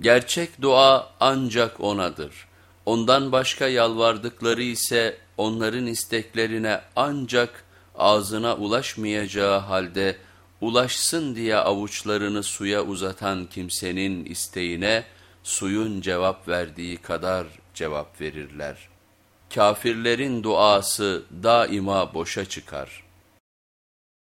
Gerçek dua ancak O'nadır. Ondan başka yalvardıkları ise onların isteklerine ancak ağzına ulaşmayacağı halde ulaşsın diye avuçlarını suya uzatan kimsenin isteğine suyun cevap verdiği kadar cevap verirler. Kafirlerin duası daima boşa çıkar.''